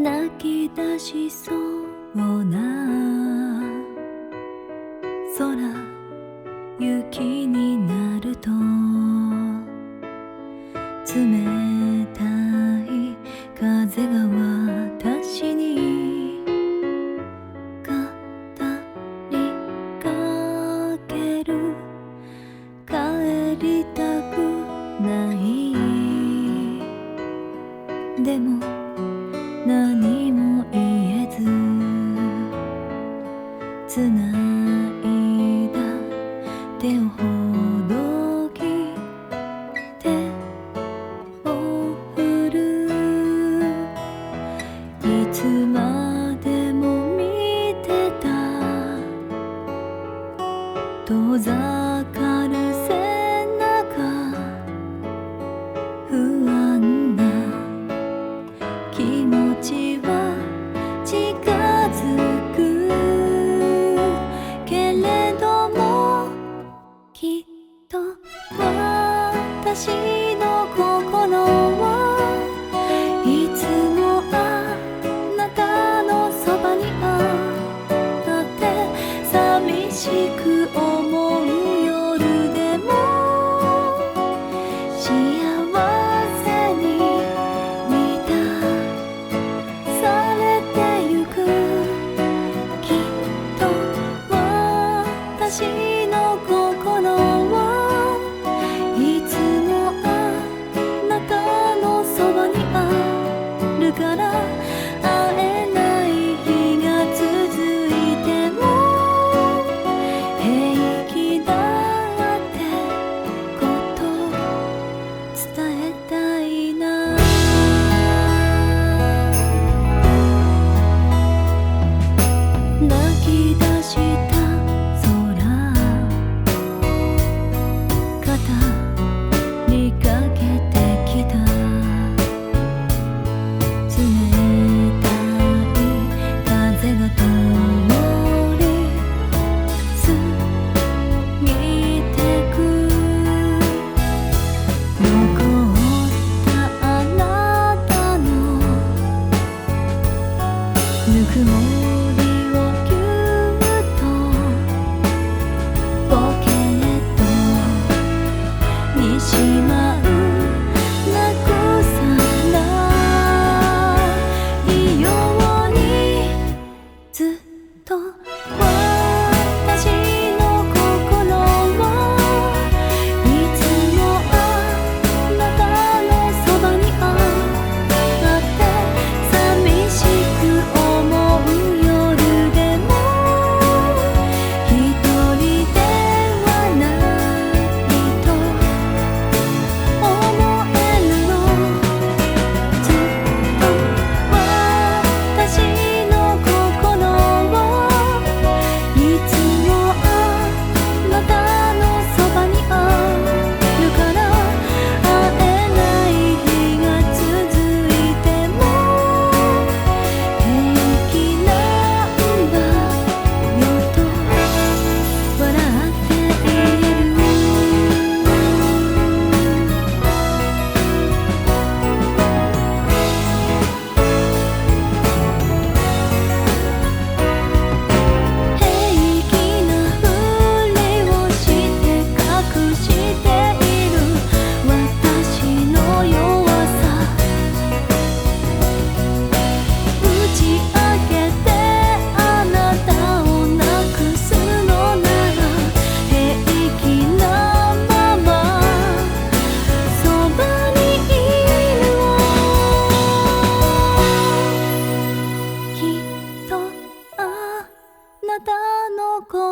泣き出しそうな空雪になると冷たい風が私に語りかける。帰りたくない。でも何も言えずつないだ手をほどきてを振る。いつまでも見てた。遠ざかる背中。不安な君 see gonna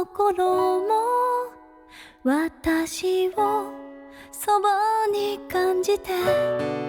心も私をそばに感じて